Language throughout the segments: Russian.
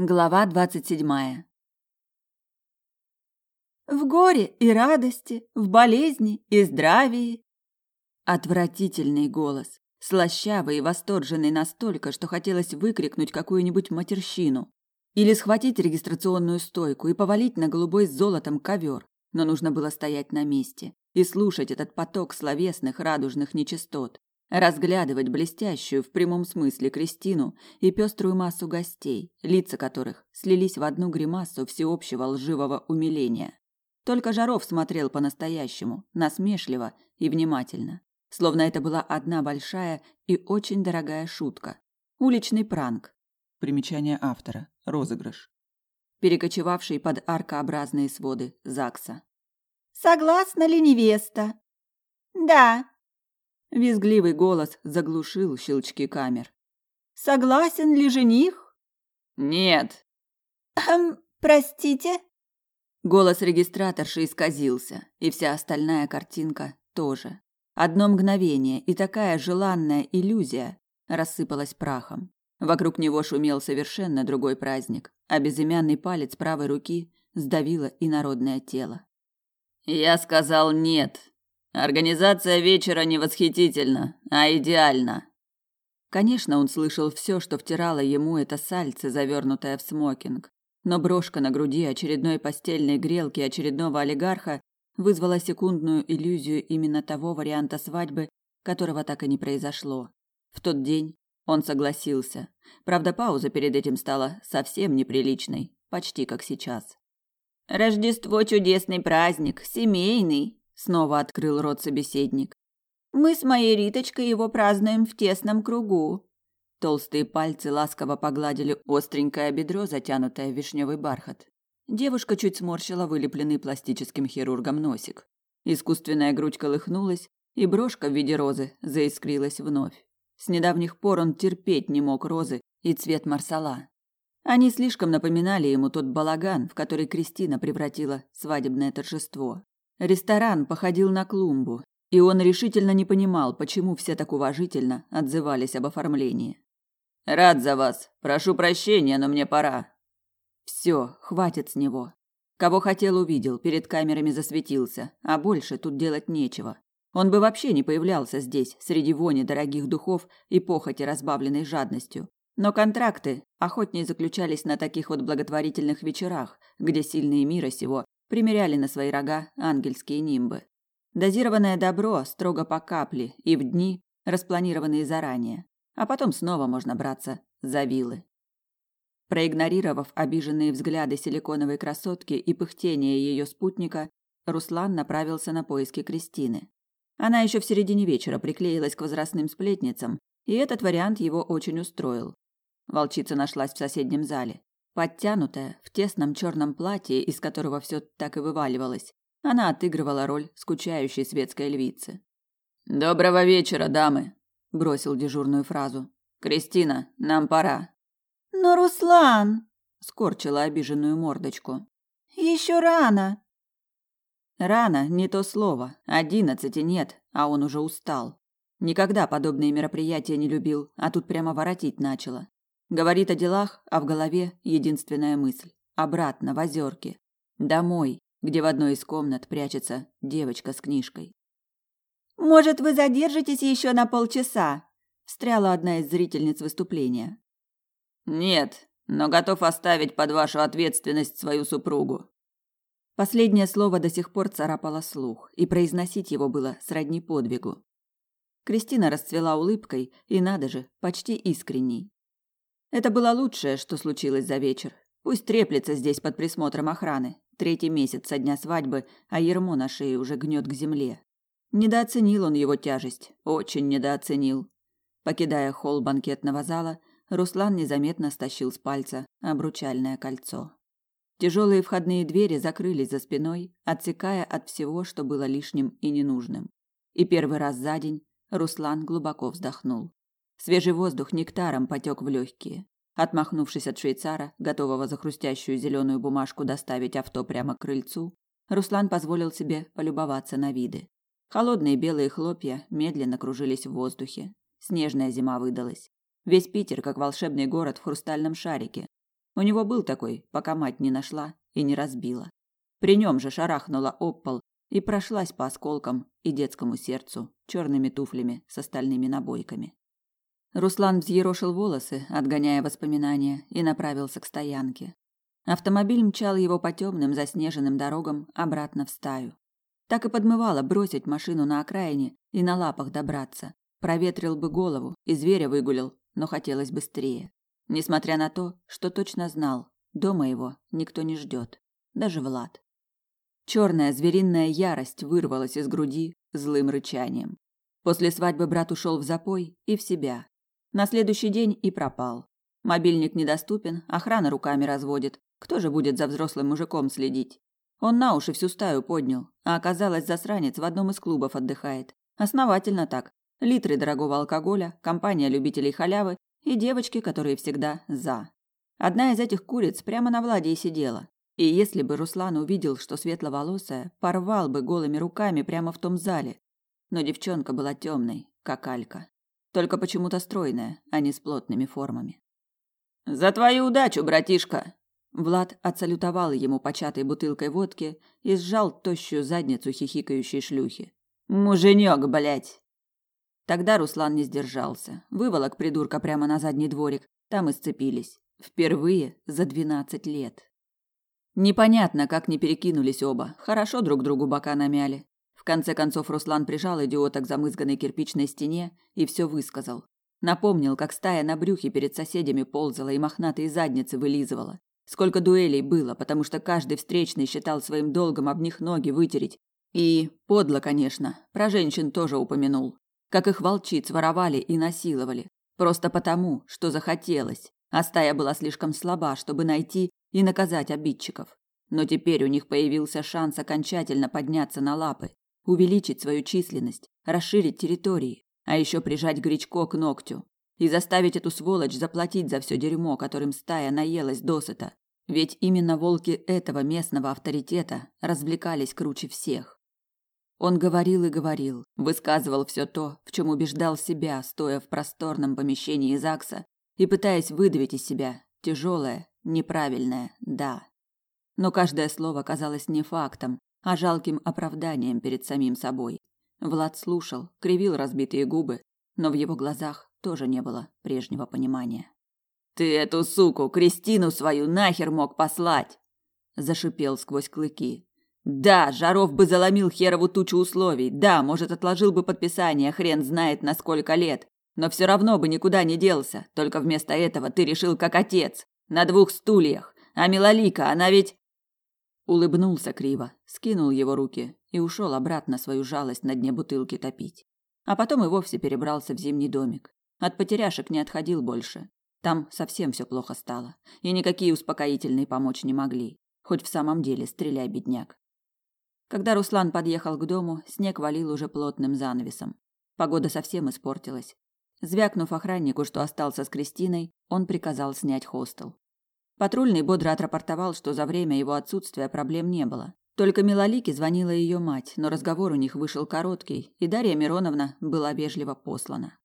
Глава двадцать седьмая. В горе и радости, в болезни и здравии. Отвратительный голос, слащавый и восторженный настолько, что хотелось выкрикнуть какую-нибудь матерщину или схватить регистрационную стойку и повалить на голубой с золотом ковер, но нужно было стоять на месте и слушать этот поток словесных радужных нечистот, разглядывать блестящую в прямом смысле Кристину и пеструю массу гостей, лица которых слились в одну гримасу всеобщего лживого умиления. Только Жаров смотрел по-настоящему, насмешливо и внимательно, словно это была одна большая и очень дорогая шутка. Уличный пранк. Примечание автора. Розыгрыш. Перекочевавший под аркообразные своды ЗАГСа. Согласна ли невеста? Да, Визгливый голос заглушил щелчки камер. Согласен ли жених? Нет. Эм, простите? Голос регистраторши исказился, и вся остальная картинка тоже. Одно мгновение, и такая желанная иллюзия рассыпалась прахом. Вокруг него шумел совершенно другой праздник, а безымянный палец правой руки сдавило инородное тело. «Я сказал нет», Организация вечера не восхитительна, а идеальна. Конечно, он слышал все, что втирало ему это сальце, завернутое в смокинг. Но брошка на груди очередной постельной грелки очередного олигарха вызвала секундную иллюзию именно того варианта свадьбы, которого так и не произошло. В тот день он согласился. Правда, пауза перед этим стала совсем неприличной, почти как сейчас. Рождество чудесный праздник, семейный, Снова открыл рот собеседник. Мы с моей Риточкой его празднуем в тесном кругу. Толстые пальцы ласково погладили остренькое бедро, затянутое в вишневый бархат. Девушка чуть сморщила вылепленный пластическим хирургом носик. Искусственная грудь колыхнулась, и брошка в виде розы заискрилась вновь. С недавних пор он терпеть не мог розы и цвет марсала. Они слишком напоминали ему тот балаган, в который Кристина превратила свадебное торжество. Ресторан походил на клумбу, и он решительно не понимал, почему все так уважительно отзывались об оформлении. Рад за вас. Прошу прощения, но мне пора. Все, хватит с него. Кого хотел, увидел, перед камерами засветился, а больше тут делать нечего. Он бы вообще не появлялся здесь, среди вони дорогих духов и похоти, разбавленной жадностью. Но контракты охотнее заключались на таких вот благотворительных вечерах, где сильные мира сего примеряли на свои рога ангельские нимбы. Дозированное добро строго по капле и в дни, распланированные заранее, а потом снова можно браться за вилы. Проигнорировав обиженные взгляды силиконовой красотки и пыхтение ее спутника, Руслан направился на поиски Кристины. Она еще в середине вечера приклеилась к возрастным сплетницам, и этот вариант его очень устроил. Волчица нашлась в соседнем зале. Подтянутая, в тесном черном платье, из которого все так и вываливалось, она отыгрывала роль скучающей светской львицы. «Доброго вечера, дамы!» – бросил дежурную фразу. «Кристина, нам пора». «Но, Руслан!» – скорчила обиженную мордочку. «Еще рано!» Рано – не то слово. Одиннадцати нет, а он уже устал. Никогда подобные мероприятия не любил, а тут прямо воротить начало. Говорит о делах, а в голове единственная мысль. Обратно, в озерке. Домой, где в одной из комнат прячется девочка с книжкой. «Может, вы задержитесь еще на полчаса?» Встряла одна из зрительниц выступления. «Нет, но готов оставить под вашу ответственность свою супругу». Последнее слово до сих пор царапало слух, и произносить его было сродни подвигу. Кристина расцвела улыбкой, и надо же, почти искренней. Это было лучшее, что случилось за вечер. Пусть треплется здесь под присмотром охраны. Третий месяц со дня свадьбы, а ермо на шее уже гнет к земле. Недооценил он его тяжесть, очень недооценил. Покидая холл банкетного зала, Руслан незаметно стащил с пальца обручальное кольцо. Тяжелые входные двери закрылись за спиной, отсекая от всего, что было лишним и ненужным. И первый раз за день Руслан глубоко вздохнул. Свежий воздух нектаром потек в легкие. Отмахнувшись от швейцара, готового за хрустящую зеленую бумажку доставить авто прямо к крыльцу, Руслан позволил себе полюбоваться на виды. Холодные белые хлопья медленно кружились в воздухе. Снежная зима выдалась. Весь Питер, как волшебный город в хрустальном шарике. У него был такой, пока мать не нашла и не разбила. При нем же шарахнула об пол и прошлась по осколкам и детскому сердцу черными туфлями с остальными набойками. Руслан взъерошил волосы, отгоняя воспоминания, и направился к стоянке. Автомобиль мчал его по темным заснеженным дорогам обратно в стаю. Так и подмывало бросить машину на окраине и на лапах добраться. Проветрил бы голову и зверя выгулил, но хотелось быстрее. Несмотря на то, что точно знал, дома его никто не ждет, даже Влад. Черная звериная ярость вырвалась из груди злым рычанием. После свадьбы брат ушел в запой и в себя. На следующий день и пропал. Мобильник недоступен, охрана руками разводит. Кто же будет за взрослым мужиком следить? Он на уши всю стаю поднял, а оказалось, засранец в одном из клубов отдыхает. Основательно так. Литры дорогого алкоголя, компания любителей халявы и девочки, которые всегда за. Одна из этих куриц прямо на Владе и сидела. И если бы Руслан увидел, что светловолосая, порвал бы голыми руками прямо в том зале. Но девчонка была темной, как Алька. Только почему-то стройная, а не с плотными формами. «За твою удачу, братишка!» Влад отсалютовал ему початой бутылкой водки и сжал тощую задницу хихикающей шлюхи. «Муженек, блядь!» Тогда Руслан не сдержался. Выволок придурка прямо на задний дворик. Там и сцепились. Впервые за двенадцать лет. Непонятно, как не перекинулись оба. Хорошо друг другу бока намяли. В конце концов Руслан прижал идиота к замызганной кирпичной стене и все высказал. Напомнил, как стая на брюхе перед соседями ползала и мохнатые задницы вылизывала. Сколько дуэлей было, потому что каждый встречный считал своим долгом об них ноги вытереть. И, подло, конечно, про женщин тоже упомянул. Как их волчиц воровали и насиловали. Просто потому, что захотелось. А стая была слишком слаба, чтобы найти и наказать обидчиков. Но теперь у них появился шанс окончательно подняться на лапы, увеличить свою численность, расширить территории, а еще прижать Гречко к ногтю и заставить эту сволочь заплатить за все дерьмо, которым стая наелась досыта. Ведь именно волки этого местного авторитета развлекались круче всех. Он говорил и говорил, высказывал все то, в чем убеждал себя, стоя в просторном помещении ЗАГСа и пытаясь выдавить из себя тяжелое, неправильное «да». Но каждое слово казалось не фактом, а жалким оправданием перед самим собой. Влад слушал, кривил разбитые губы, но в его глазах тоже не было прежнего понимания. «Ты эту суку, Кристину свою, нахер мог послать!» Зашипел сквозь клыки. «Да, Жаров бы заломил херову тучу условий, да, может, отложил бы подписание, хрен знает на сколько лет, но все равно бы никуда не делся, только вместо этого ты решил как отец, на двух стульях, а Милолика, она ведь...» Улыбнулся криво, скинул его руки и ушел обратно свою жалость на дне бутылки топить. А потом и вовсе перебрался в зимний домик. От потеряшек не отходил больше. Там совсем все плохо стало, и никакие успокоительные помочь не могли. Хоть в самом деле стреляй, бедняк. Когда Руслан подъехал к дому, снег валил уже плотным занавесом. Погода совсем испортилась. Звякнув охраннику, что остался с Кристиной, он приказал снять хостел. Патрульный бодро отрапортовал, что за время его отсутствия проблем не было. Только Милолике звонила ее мать, но разговор у них вышел короткий, и Дарья Мироновна была вежливо послана.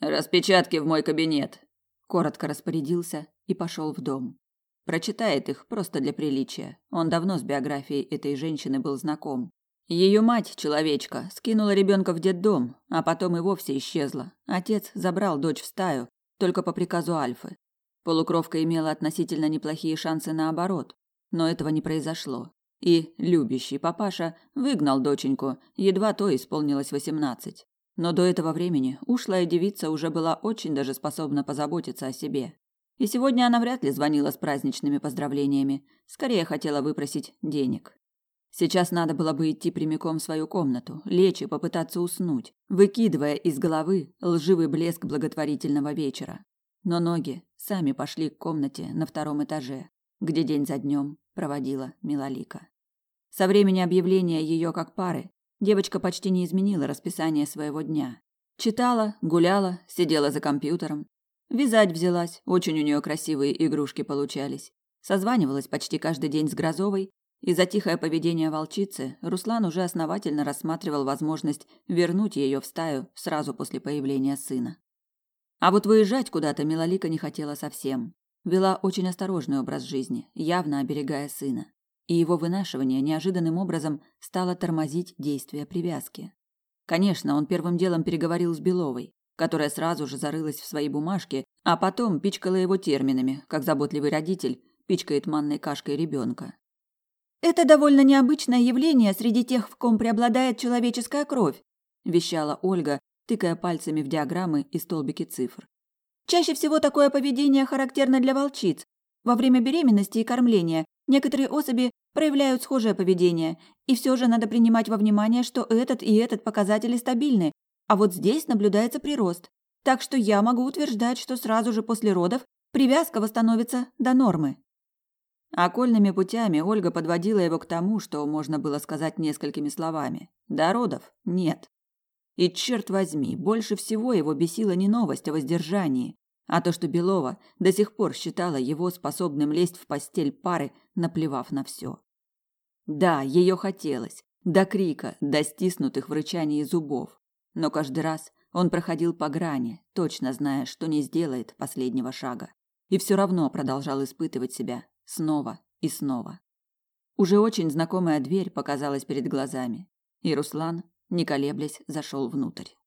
«Распечатки в мой кабинет», – коротко распорядился и пошел в дом. Прочитает их просто для приличия. Он давно с биографией этой женщины был знаком. Ее мать, человечка, скинула ребенка в детдом, а потом и вовсе исчезла. Отец забрал дочь в стаю, только по приказу Альфы. Полукровка имела относительно неплохие шансы на оборот, но этого не произошло. И любящий папаша выгнал доченьку, едва то исполнилось восемнадцать. Но до этого времени ушлая девица уже была очень даже способна позаботиться о себе. И сегодня она вряд ли звонила с праздничными поздравлениями, скорее хотела выпросить денег. Сейчас надо было бы идти прямиком в свою комнату, лечь и попытаться уснуть, выкидывая из головы лживый блеск благотворительного вечера. Но ноги сами пошли к комнате на втором этаже, где день за днем проводила Милолика. Со времени объявления ее как пары девочка почти не изменила расписание своего дня. Читала, гуляла, сидела за компьютером. Вязать взялась, очень у нее красивые игрушки получались. Созванивалась почти каждый день с Грозовой, и за тихое поведение волчицы Руслан уже основательно рассматривал возможность вернуть ее в стаю сразу после появления сына. А вот выезжать куда-то Милолика не хотела совсем. вела очень осторожный образ жизни, явно оберегая сына. И его вынашивание неожиданным образом стало тормозить действие привязки. Конечно, он первым делом переговорил с Беловой, которая сразу же зарылась в свои бумажки, а потом пичкала его терминами, как заботливый родитель пичкает манной кашкой ребенка. Это довольно необычное явление среди тех, в ком преобладает человеческая кровь, вещала Ольга, тыкая пальцами в диаграммы и столбики цифр. Чаще всего такое поведение характерно для волчиц. Во время беременности и кормления некоторые особи проявляют схожее поведение, и все же надо принимать во внимание, что этот и этот показатели стабильны, а вот здесь наблюдается прирост. Так что я могу утверждать, что сразу же после родов привязка восстановится до нормы. Окольными путями Ольга подводила его к тому, что можно было сказать несколькими словами. До родов нет. И черт возьми, больше всего его бесила не новость о воздержании, а то, что Белова до сих пор считала его способным лезть в постель пары, наплевав на все. Да, ее хотелось, до крика, до стиснутых в рычании зубов, но каждый раз он проходил по грани, точно зная, что не сделает последнего шага, и все равно продолжал испытывать себя снова и снова. Уже очень знакомая дверь показалась перед глазами, и Руслан, не колеблясь, зашел внутрь.